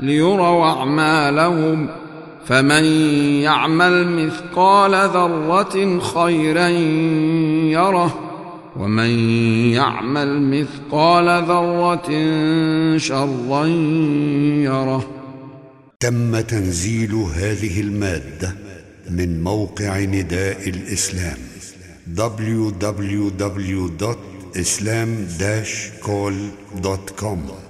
ليروا أعمالهم فمن يعمل مثقال ذرة خيرا يره ومن يعمل مثقال ذرة شرا يره. تم تنزيل هذه المادة من موقع نداء الإسلام www.islam-call.com